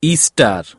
Estar.